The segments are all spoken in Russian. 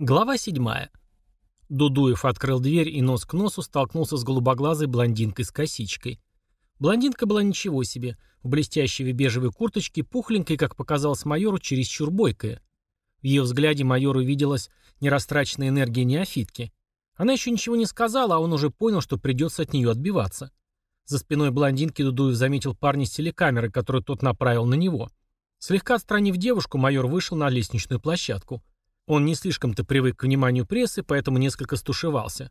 Глава 7. Дудуев открыл дверь и нос к носу столкнулся с голубоглазой блондинкой с косичкой. Блондинка была ничего себе, в блестящей бежевой курточке, пухленькой, как показалось майору, чересчур бойкая. В ее взгляде майору виделась нерастраченная энергия неофитки. Она еще ничего не сказала, а он уже понял, что придется от нее отбиваться. За спиной блондинки Дудуев заметил парня с телекамеры, который тот направил на него. Слегка отстранив девушку, майор вышел на лестничную площадку. Он не слишком-то привык к вниманию прессы, поэтому несколько стушевался.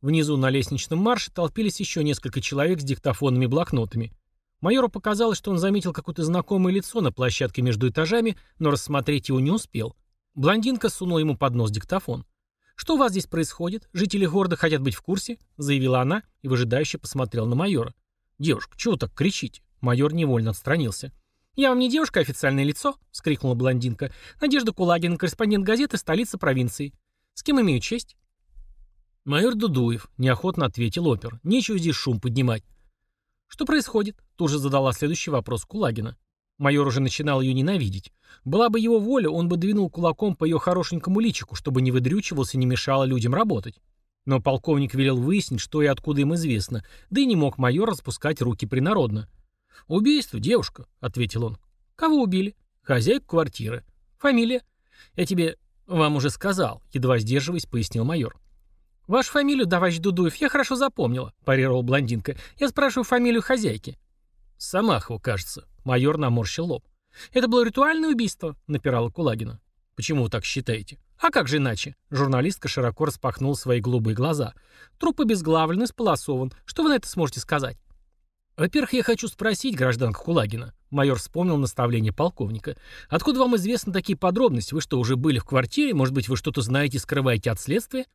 Внизу на лестничном марше толпились еще несколько человек с диктофонными блокнотами. Майору показалось, что он заметил какое-то знакомое лицо на площадке между этажами, но рассмотреть его не успел. Блондинка сунула ему под нос диктофон. «Что у вас здесь происходит? Жители города хотят быть в курсе?» — заявила она и выжидающе посмотрела на майора. «Девушка, чего так кричите?» Майор невольно отстранился. «Я вам не девушка, а официальное лицо?» — вскрикнула блондинка. «Надежда Кулагина, корреспондент газеты «Столица провинции». С кем имею честь?» «Майор Дудуев», — неохотно ответил опер. «Нечего здесь шум поднимать». «Что происходит?» — тут же задала следующий вопрос Кулагина. Майор уже начинал ее ненавидеть. Была бы его воля, он бы двинул кулаком по ее хорошенькому личику, чтобы не выдрючивался и не мешало людям работать. Но полковник велел выяснить, что и откуда им известно, да и не мог майор распускать руки принародно. «Убийство, девушка», — ответил он. «Кого убили?» «Хозяйку квартиры». «Фамилия?» «Я тебе... вам уже сказал», — едва сдерживаясь, пояснил майор. «Вашу фамилию, товарищ Дудуев, я хорошо запомнила», — парировала блондинка. «Я спрашиваю фамилию хозяйки». «Самахова, кажется». Майор наморщил лоб. «Это было ритуальное убийство», — напирала Кулагина. «Почему вы так считаете?» «А как же иначе?» Журналистка широко распахнула свои голубые глаза. «Труп обезглавлен, сполосован. Что вы на это сможете сказать?» «Во-первых, я хочу спросить, гражданка Кулагина». Майор вспомнил наставление полковника. «Откуда вам известны такие подробности? Вы что, уже были в квартире? Может быть, вы что-то знаете и скрываете от следствия?»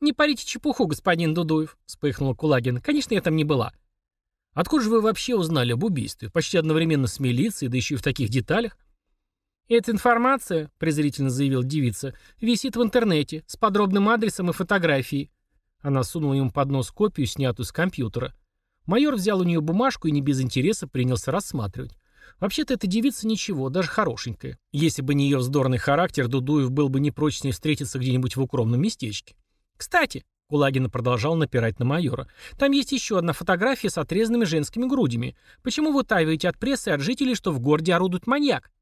«Не парите чепуху, господин Дудуев», — вспыхнула Кулагина. «Конечно, я там не была». «Откуда же вы вообще узнали об убийстве? Почти одновременно с милицией, да еще и в таких деталях?» «Эта информация», — презрительно заявил девица, — «висит в интернете, с подробным адресом и фотографией». Она сунула ему под нос копию, снятую с компьютера. Майор взял у нее бумажку и не без интереса принялся рассматривать. Вообще-то эта девица ничего, даже хорошенькая. Если бы не ее вздорный характер, Дудуев был бы не прочь с ней встретиться где-нибудь в укромном местечке. «Кстати», — Кулагина продолжал напирать на майора, «там есть еще одна фотография с отрезанными женскими грудями. Почему вы утаиваете от прессы и от жителей, что в городе орудует маньяк?»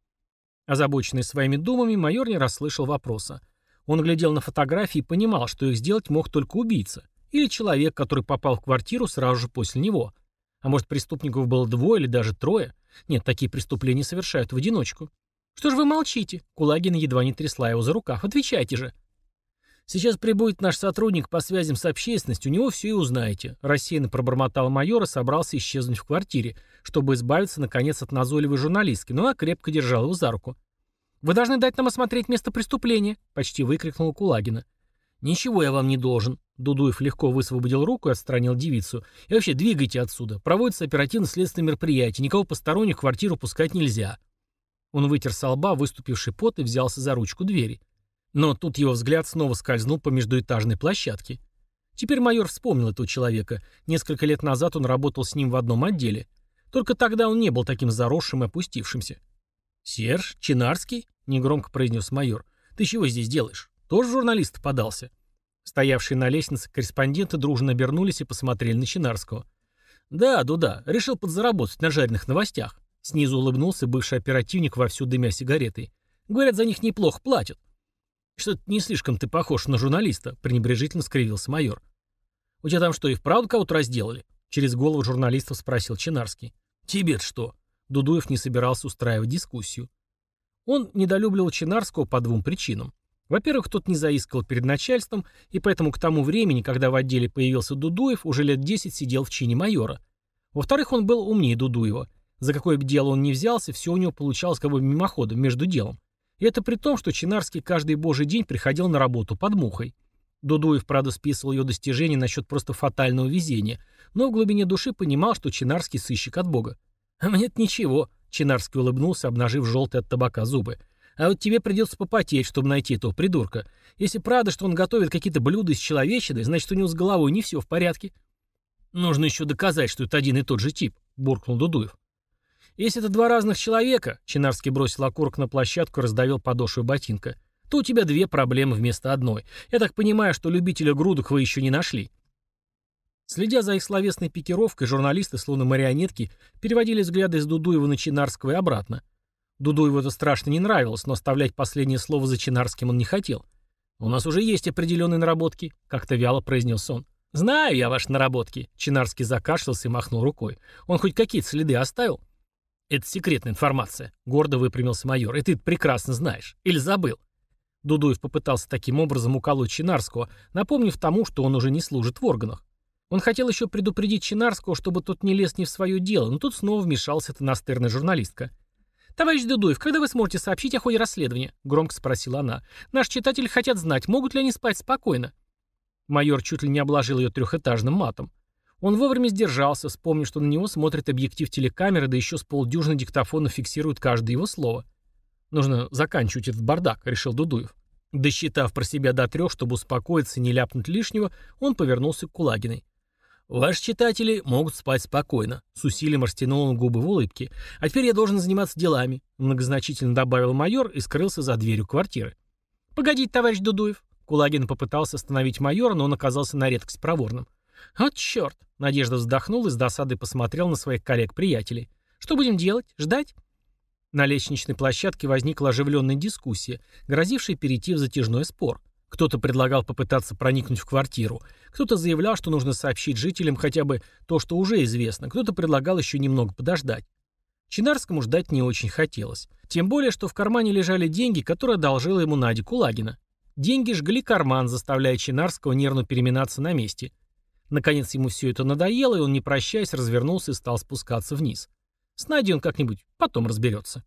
Озабоченный своими думами, майор не расслышал вопроса. Он глядел на фотографии и понимал, что их сделать мог только убийца. Или человек, который попал в квартиру сразу же после него. А может, преступников было двое или даже трое? Нет, такие преступления совершают в одиночку. Что же вы молчите? Кулагина едва не трясла его за рукав. Отвечайте же. Сейчас прибудет наш сотрудник по связям с общественностью, у него все и узнаете. Рассеянно пробормотал майор и собрался исчезнуть в квартире, чтобы избавиться, наконец, от назойливой журналистки, но она крепко держала его за руку. «Вы должны дать нам осмотреть место преступления», — почти выкрикнула Кулагина. «Ничего я вам не должен», Дудуев легко высвободил руку и отстранил девицу. «И вообще, двигайте отсюда. Проводится оперативно-следственное мероприятие. Никого посторонних в квартиру пускать нельзя». Он вытер со лба выступивший пот и взялся за ручку двери. Но тут его взгляд снова скользнул по междуэтажной площадке. Теперь майор вспомнил этого человека. Несколько лет назад он работал с ним в одном отделе. Только тогда он не был таким заросшим и опустившимся. «Серж? Чинарский?» — негромко произнес майор. «Ты чего здесь делаешь? Тоже журналист подался?» Стоявшие на лестнице корреспонденты дружно обернулись и посмотрели на Чинарского. «Да, Дуда, решил подзаработать на жареных новостях». Снизу улыбнулся бывший оперативник вовсю дымя сигаретой. «Говорят, за них неплохо платят». «Что-то не слишком ты похож на журналиста», — пренебрежительно скривился майор. «У тебя там что, и вправду кого-то разделали?» Через голову журналистов спросил Чинарский. «Тебе-то что?» Дудуев не собирался устраивать дискуссию. Он недолюбливал Чинарского по двум причинам. Во-первых, тот не заискивал перед начальством, и поэтому к тому времени, когда в отделе появился Дудуев, уже лет 10 сидел в чине майора. Во-вторых, он был умнее Дудуева. За какое бы дело он ни взялся, все у него получалось как бы мимоходом, между делом. И это при том, что Чинарский каждый божий день приходил на работу под мухой. Дудуев, правда, списывал ее достижения насчет просто фатального везения, но в глубине души понимал, что Чинарский сыщик от бога. «А мне-то ничего», — Чинарский улыбнулся, обнажив желтые от табака зубы. А вот тебе придется попотеть, чтобы найти этого придурка. Если правда, что он готовит какие-то блюда из человечины, значит, у него с головой не все в порядке. Нужно еще доказать, что это один и тот же тип, буркнул Дудуев. Если это два разных человека, Чинарский бросил окурок на площадку и раздавил подошву ботинка, то у тебя две проблемы вместо одной. Я так понимаю, что любителя грудок вы еще не нашли. Следя за их словесной пикировкой, журналисты, словно марионетки, переводили взгляды с Дудуева на Чинарского и обратно. Дудуеву это страшно не нравилось, но оставлять последнее слово за Чинарским он не хотел. «У нас уже есть определенные наработки», — как-то вяло произнес он. «Знаю я ваши наработки», — Чинарский закашлялся и махнул рукой. «Он хоть какие-то следы оставил?» «Это секретная информация», — гордо выпрямился майор. «И ты прекрасно знаешь. Или забыл?» Дудуев попытался таким образом уколоть Чинарского, напомнив тому, что он уже не служит в органах. Он хотел еще предупредить Чинарского, чтобы тот не лез не в свое дело, но тут снова вмешался эта настырная журналистка. «Товарищ Дудуев, когда вы сможете сообщить о ходе расследования?» — громко спросила она. «Наши читатели хотят знать, могут ли они спать спокойно?» Майор чуть ли не обложил ее трехэтажным матом. Он вовремя сдержался, вспомнив, что на него смотрит объектив телекамеры, да еще с полдюжины диктофонов фиксирует каждое его слово. «Нужно заканчивать этот бардак», — решил Дудуев. Досчитав про себя до трех, чтобы успокоиться и не ляпнуть лишнего, он повернулся к Кулагиной. «Ваши читатели могут спать спокойно», — с усилием растянул он губы в улыбке. «А теперь я должен заниматься делами», — многозначительно добавил майор и скрылся за дверью квартиры. «Погодите, товарищ Дудуев». Кулагин попытался остановить майора, но он оказался на редкость проворным. «Вот черт!» — Надежда вздохнул и с досадой посмотрел на своих коллег-приятелей. «Что будем делать? Ждать?» На лестничной площадке возникла оживленная дискуссия, грозившая перейти в затяжной спор. Кто-то предлагал попытаться проникнуть в квартиру, кто-то заявлял, что нужно сообщить жителям хотя бы то, что уже известно, кто-то предлагал еще немного подождать. Чинарскому ждать не очень хотелось. Тем более, что в кармане лежали деньги, которые одолжила ему Надя Кулагина. Деньги жгли карман, заставляя Чинарского нервно переминаться на месте. Наконец ему все это надоело, и он, не прощаясь, развернулся и стал спускаться вниз. С Надей он как-нибудь потом разберется.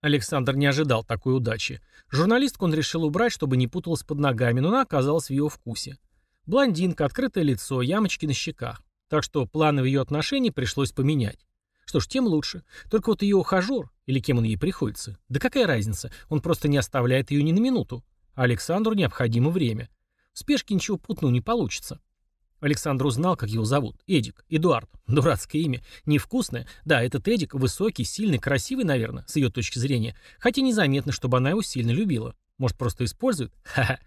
Александр не ожидал такой удачи. Журналистку он решил убрать, чтобы не путалась под ногами, но она оказалась в его вкусе. Блондинка, открытое лицо, ямочки на щеках. Так что планы в ее отношении пришлось поменять. Что ж, тем лучше. Только вот ее ухажер, или кем он ей приходится, да какая разница, он просто не оставляет ее ни на минуту. А Александру необходимо время. В спешке ничего путного не получится. Александр узнал, как его зовут. Эдик. Эдуард. Дурацкое имя. Невкусное. Да, этот Эдик высокий, сильный, красивый, наверное, с ее точки зрения. Хотя незаметно, чтобы она его сильно любила. Может, просто использует? Ха-ха.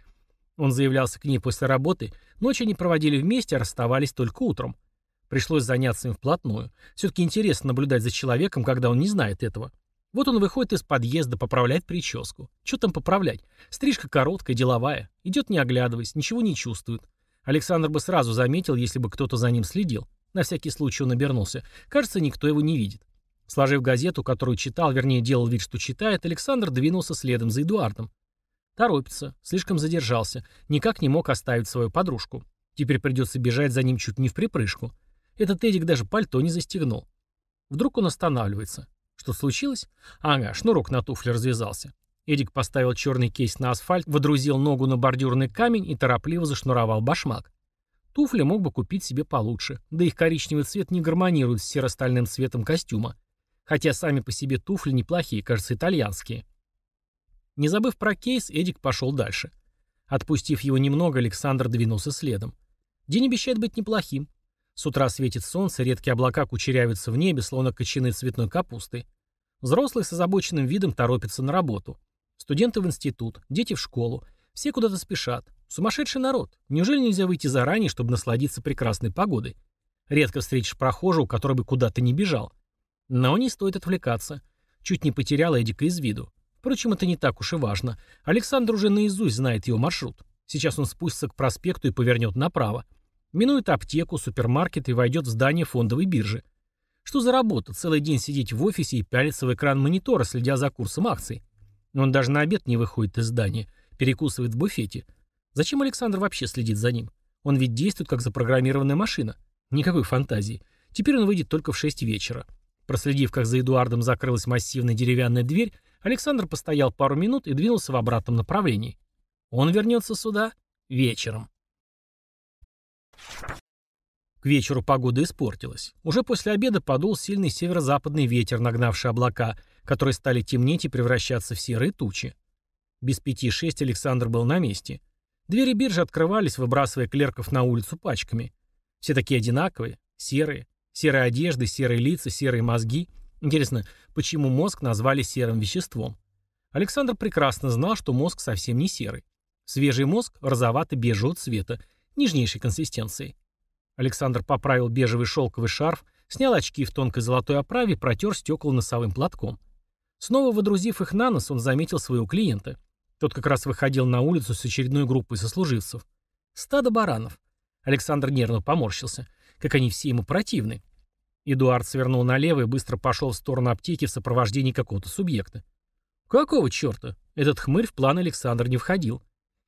Он заявлялся к ней после работы. Ночь они проводили вместе, а расставались только утром. Пришлось заняться им вплотную. Все-таки интересно наблюдать за человеком, когда он не знает этого. Вот он выходит из подъезда, поправляет прическу. Что там поправлять? Стрижка короткая, деловая. Идет не оглядываясь, ничего не чувствует. Александр бы сразу заметил, если бы кто-то за ним следил. На всякий случай он обернулся. Кажется, никто его не видит. Сложив газету, которую читал, вернее, делал вид, что читает, Александр двинулся следом за Эдуардом. Торопится, слишком задержался, никак не мог оставить свою подружку. Теперь придется бежать за ним чуть не в припрыжку. Этот Эдик даже пальто не застегнул. Вдруг он останавливается. Что случилось? Ага, шнурок на туфле развязался. Эдик поставил черный кейс на асфальт, водрузил ногу на бордюрный камень и торопливо зашнуровал башмак. Туфли мог бы купить себе получше, да их коричневый цвет не гармонирует с серо-стальным цветом костюма. Хотя сами по себе туфли неплохие, кажется, итальянские. Не забыв про кейс, Эдик пошел дальше. Отпустив его немного, Александр двинулся следом. День обещает быть неплохим. С утра светит солнце, редкие облака кучерявятся в небе, словно кочаны цветной капусты. Взрослые с озабоченным видом торопятся на работу. Студенты в институт, дети в школу. Все куда-то спешат. Сумасшедший народ. Неужели нельзя выйти заранее, чтобы насладиться прекрасной погодой? Редко встретишь прохожего, который бы куда-то не бежал. Но не стоит отвлекаться. Чуть не потерял Эдика из виду. Впрочем, это не так уж и важно. Александр уже наизусть знает его маршрут. Сейчас он спустится к проспекту и повернет направо. Минует аптеку, супермаркет и войдет в здание фондовой биржи. Что за работа? Целый день сидеть в офисе и пялиться в экран монитора, следя за курсом акций. Он даже на обед не выходит из здания, перекусывает в буфете. Зачем Александр вообще следит за ним? Он ведь действует как запрограммированная машина. Никакой фантазии. Теперь он выйдет только в 6 вечера. Проследив, как за Эдуардом закрылась массивная деревянная дверь, Александр постоял пару минут и двинулся в обратном направлении. Он вернется сюда вечером. К вечеру погода испортилась. Уже после обеда подул сильный северо-западный ветер, нагнавший облака, которые стали темнеть и превращаться в серые тучи. Без пяти шесть Александр был на месте. Двери биржи открывались, выбрасывая клерков на улицу пачками. Все такие одинаковые, серые. Серые одежды, серые лица, серые мозги. Интересно, почему мозг назвали серым веществом? Александр прекрасно знал, что мозг совсем не серый. Свежий мозг розовато-бежевого цвета, нежнейшей консистенции. Александр поправил бежевый шелковый шарф, снял очки в тонкой золотой оправе и протер стекла носовым платком. Снова водрузив их на нос, он заметил своего клиента. Тот как раз выходил на улицу с очередной группой сослуживцев. Стадо баранов. Александр нервно поморщился. Как они все ему противны. Эдуард свернул налево и быстро пошел в сторону аптеки в сопровождении какого-то субъекта. Какого черта? Этот хмырь в план Александр не входил.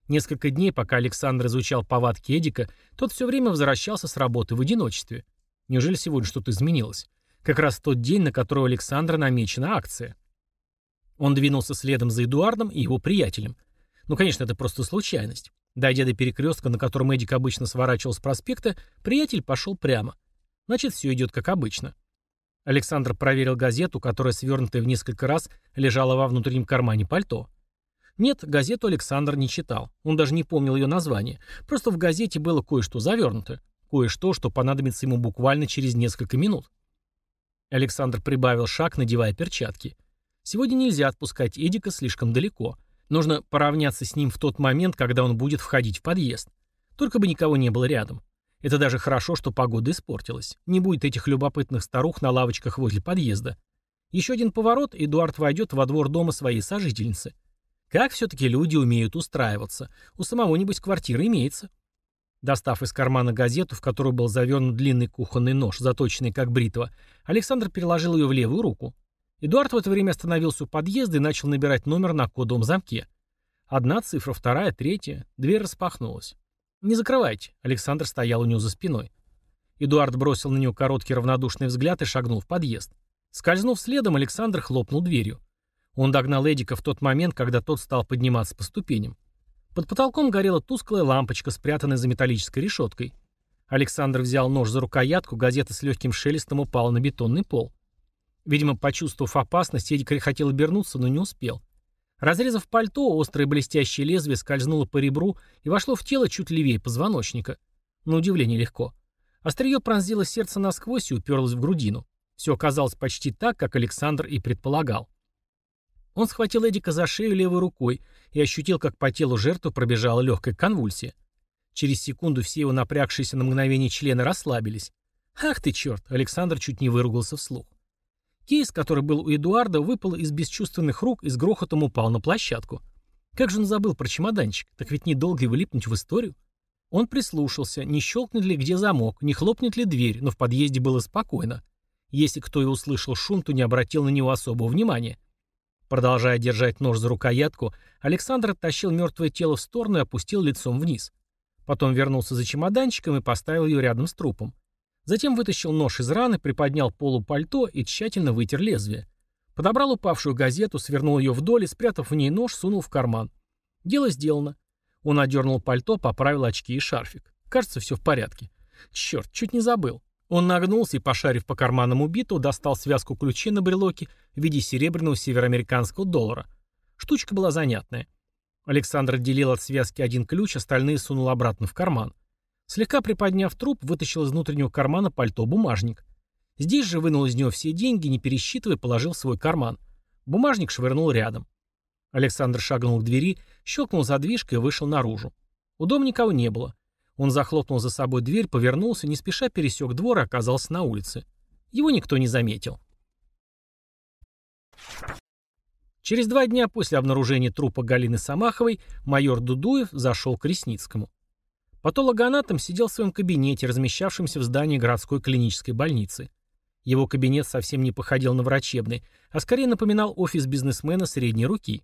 Несколько дней, пока Александр изучал повадки Эдика, тот все время возвращался с работы в одиночестве. Неужели сегодня что-то изменилось? Как раз тот день, на который у Александра намечена акция. Он двинулся следом за Эдуардом и его приятелем. Ну, конечно, это просто случайность. Дойдя до перекрестка, на котором Эдик обычно сворачивал с проспекта, приятель пошел прямо. Значит, все идет как обычно. Александр проверил газету, которая, свернутая в несколько раз, лежала во внутреннем кармане пальто. Нет, газету Александр не читал. Он даже не помнил ее название. Просто в газете было кое-что завернуто. Кое-что, что понадобится ему буквально через несколько минут. Александр прибавил шаг, надевая перчатки. Сегодня нельзя отпускать Эдика слишком далеко. Нужно поравняться с ним в тот момент, когда он будет входить в подъезд. Только бы никого не было рядом. Это даже хорошо, что погода испортилась. Не будет этих любопытных старух на лавочках возле подъезда. Еще один поворот, Эдуард войдет во двор дома своей сожительницы. Как все-таки люди умеют устраиваться. У самого, небось, квартира имеется. Достав из кармана газету, в которую был завернут длинный кухонный нож, заточенный как бритва, Александр переложил ее в левую руку. Эдуард в это время остановился у подъезда и начал набирать номер на кодовом замке. Одна цифра, вторая, третья. Дверь распахнулась. «Не закрывайте». Александр стоял у него за спиной. Эдуард бросил на него короткий равнодушный взгляд и шагнул в подъезд. Скользнув следом, Александр хлопнул дверью. Он догнал Эдика в тот момент, когда тот стал подниматься по ступеням. Под потолком горела тусклая лампочка, спрятанная за металлической решеткой. Александр взял нож за рукоятку, газета с легким шелестом упала на бетонный пол. Видимо, почувствовав опасность, Эдик хотел обернуться, но не успел. Разрезав пальто, острое блестящее лезвие скользнуло по ребру и вошло в тело чуть левее позвоночника. На удивление легко. Острие пронзило сердце насквозь и уперлось в грудину. Все оказалось почти так, как Александр и предполагал. Он схватил Эдика за шею левой рукой и ощутил, как по телу жертвы пробежала легкая конвульсия. Через секунду все его напрягшиеся на мгновение члены расслабились. «Ах ты черт!» Александр чуть не выругался вслух. Кейс, который был у Эдуарда, выпал из бесчувственных рук и с грохотом упал на площадку. Как же он забыл про чемоданчик? Так ведь недолго и влипнуть в историю. Он прислушался, не щелкнет ли где замок, не хлопнет ли дверь, но в подъезде было спокойно. Если кто и услышал шум, то не обратил на него особого внимания. Продолжая держать нож за рукоятку, Александр оттащил мертвое тело в сторону и опустил лицом вниз. Потом вернулся за чемоданчиком и поставил ее рядом с трупом. Затем вытащил нож из раны, приподнял полу пальто и тщательно вытер лезвие. Подобрал упавшую газету, свернул ее вдоль и, спрятав в ней нож, сунул в карман. Дело сделано. Он одернул пальто, поправил очки и шарфик. Кажется, все в порядке. Черт, чуть не забыл. Он нагнулся и, пошарив по карманам убитого, достал связку ключей на брелоке в виде серебряного североамериканского доллара. Штучка была занятная. Александр отделил от связки один ключ, остальные сунул обратно в карман. Слегка приподняв труп, вытащил из внутреннего кармана пальто бумажник. Здесь же вынул из него все деньги, не пересчитывая, положил в свой карман. Бумажник швырнул рядом. Александр шагнул к двери, щелкнул задвижкой и вышел наружу. У дома никого не было. Он захлопнул за собой дверь, повернулся, не спеша пересек двор и оказался на улице. Его никто не заметил. Через два дня после обнаружения трупа Галины Самаховой майор Дудуев зашел к Ресницкому. Патологоанатом сидел в своем кабинете, размещавшемся в здании городской клинической больницы. Его кабинет совсем не походил на врачебный, а скорее напоминал офис бизнесмена средней руки.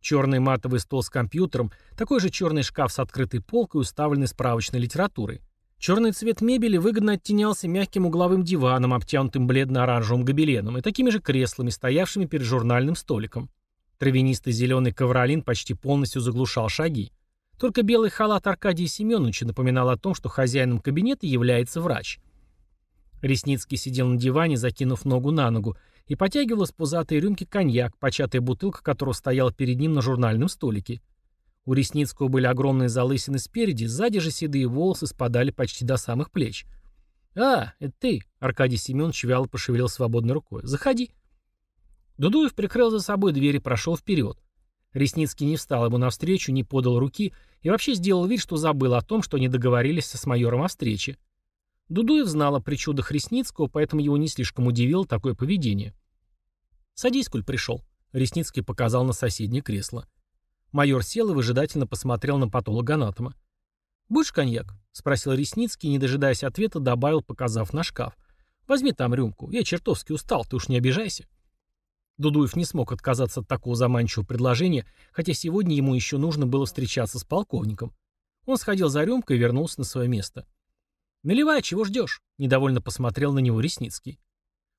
Черный матовый стол с компьютером, такой же черный шкаф с открытой полкой, уставленный справочной литературой. Черный цвет мебели выгодно оттенялся мягким угловым диваном, обтянутым бледно-оранжевым гобеленом, и такими же креслами, стоявшими перед журнальным столиком. Травянистый зеленый ковролин почти полностью заглушал шаги. Только белый халат Аркадия Семеновича напоминал о том, что хозяином кабинета является врач. Ресницкий сидел на диване, закинув ногу на ногу, и потягивал из пузатой рюмки коньяк, початая бутылка которого стояла перед ним на журнальном столике. У Ресницкого были огромные залысины спереди, сзади же седые волосы спадали почти до самых плеч. «А, это ты!» — Аркадий Семенович вяло пошевелил свободной рукой. «Заходи!» Дудуев прикрыл за собой дверь и прошел вперед. Ресницкий не встал ему навстречу, не подал руки и вообще сделал вид, что забыл о том, что они договорились с майором о встрече. Дудуев знал о причудах Ресницкого, поэтому его не слишком удивило такое поведение. «Садись, коль пришел», — Ресницкий показал на соседнее кресло. Майор сел и выжидательно посмотрел на патологоанатома. «Будешь коньяк?» — спросил Ресницкий, не дожидаясь ответа, добавил, показав на шкаф. «Возьми там рюмку. Я чертовски устал, ты уж не обижайся». Дудуев не смог отказаться от такого заманчивого предложения, хотя сегодня ему еще нужно было встречаться с полковником. Он сходил за рюмкой и вернулся на свое место. «Наливай, чего ждешь?» — недовольно посмотрел на него Ресницкий.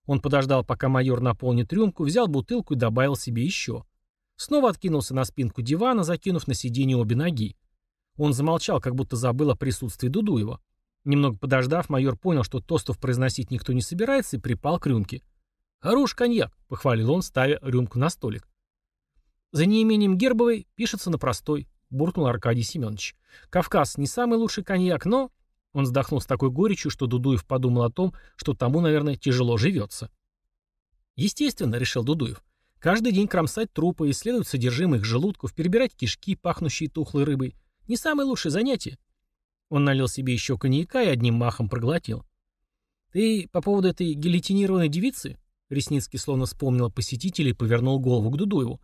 Он подождал, пока майор наполнит рюмку, взял бутылку и добавил себе еще. Снова откинулся на спинку дивана, закинув на сиденье обе ноги. Он замолчал, как будто забыл о присутствии Дудуева. Немного подождав, майор понял, что тостов произносить никто не собирается, и припал к рюмке. «Хорош коньяк», — похвалил он, ставя рюмку на столик. «За неимением Гербовой пишется на простой», — буркнул Аркадий Семенович. «Кавказ не самый лучший коньяк, но...» Он вздохнул с такой горечью, что Дудуев подумал о том, что тому, наверное, тяжело живется. «Естественно», — решил Дудуев. «Каждый день кромсать трупы, исследовать содержимое их желудков, перебирать кишки, пахнущие тухлой рыбой. Не самое лучшее занятие». Он налил себе еще коньяка и одним махом проглотил. «Ты по поводу этой гильотинированной девицы?» Ресницкий словно вспомнил посетителя и повернул голову к Дудуеву.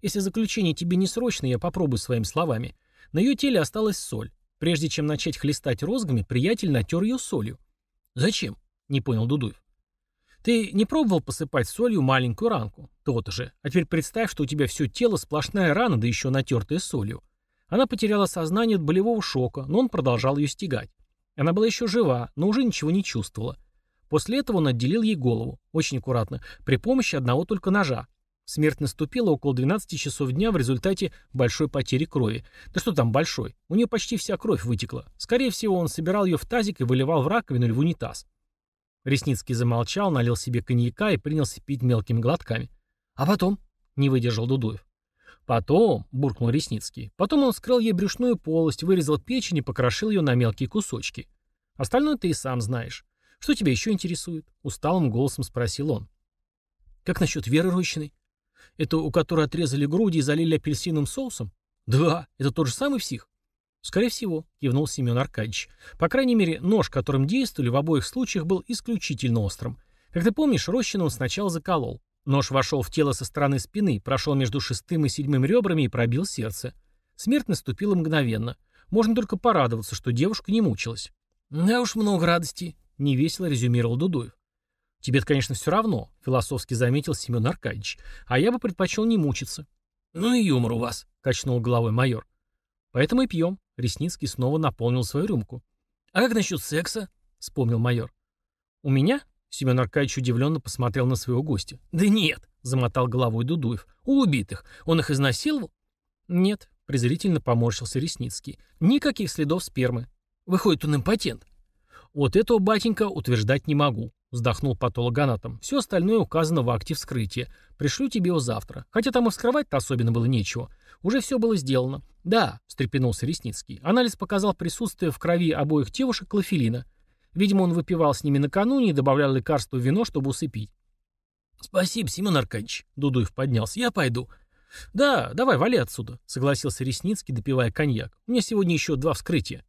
«Если заключение тебе не срочно, я попробую своими словами. На ее теле осталась соль. Прежде чем начать хлестать розгами, приятель натер ее солью». «Зачем?» — не понял Дудуев. «Ты не пробовал посыпать солью маленькую ранку? То-то же. А теперь представь, что у тебя все тело сплошная рана, да еще натертая солью. Она потеряла сознание от болевого шока, но он продолжал ее стегать. Она была еще жива, но уже ничего не чувствовала. После этого он отделил ей голову, очень аккуратно, при помощи одного только ножа. Смерть наступила около 12 часов дня в результате большой потери крови. Да что там большой? У нее почти вся кровь вытекла. Скорее всего, он собирал ее в тазик и выливал в раковину или в унитаз. Ресницкий замолчал, налил себе коньяка и принялся пить мелкими глотками. «А потом?» — не выдержал Дудуев. «Потом», — буркнул Ресницкий, — «потом он скрыл ей брюшную полость, вырезал печень и покрошил ее на мелкие кусочки. Остальное ты и сам знаешь. «Что тебя еще интересует?» — усталым голосом спросил он. «Как насчет Веры Рощиной? Это у которой отрезали груди и залили апельсиновым соусом?» «Да, это тот же самый псих?» «Скорее всего», — кивнул Семен Аркадьевич. «По крайней мере, нож, которым действовали, в обоих случаях был исключительно острым. Как ты помнишь, Рощина он сначала заколол. Нож вошел в тело со стороны спины, прошел между шестым и седьмым ребрами и пробил сердце. Смерть наступила мгновенно. Можно только порадоваться, что девушка не мучилась. «Да уж много радости», — невесело резюмировал Дудуев. «Тебе-то, конечно, все равно», — философски заметил Семен Аркадьевич. «А я бы предпочел не мучиться». «Ну и юмор у вас», — качнул головой майор. «Поэтому и пьем». Ресницкий снова наполнил свою рюмку. «А как насчет секса?» — вспомнил майор. «У меня?» — Семен Аркадьевич удивленно посмотрел на своего гостя. «Да нет», — замотал головой Дудуев. «У убитых. Он их изнасиловал?» «Нет», — презрительно поморщился Ресницкий. «Никаких следов спермы. Выходит, он импотент». «Вот этого, батенька, утверждать не могу», — вздохнул патологоанатом. «Все остальное указано в акте вскрытия. Пришлю тебе его завтра. Хотя там и вскрывать-то особенно было нечего. Уже все было сделано». «Да», — встрепенулся Ресницкий. Анализ показал присутствие в крови обоих девушек клофелина. Видимо, он выпивал с ними накануне и добавлял лекарство в вино, чтобы усыпить. «Спасибо, Семен Аркадьевич», — Дудуев поднялся. «Я пойду». «Да, давай, вали отсюда», — согласился Ресницкий, допивая коньяк. «У меня сегодня еще два вскрытия».